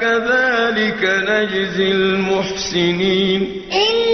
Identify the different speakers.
Speaker 1: كذلك نجزي المحسنين.
Speaker 2: إن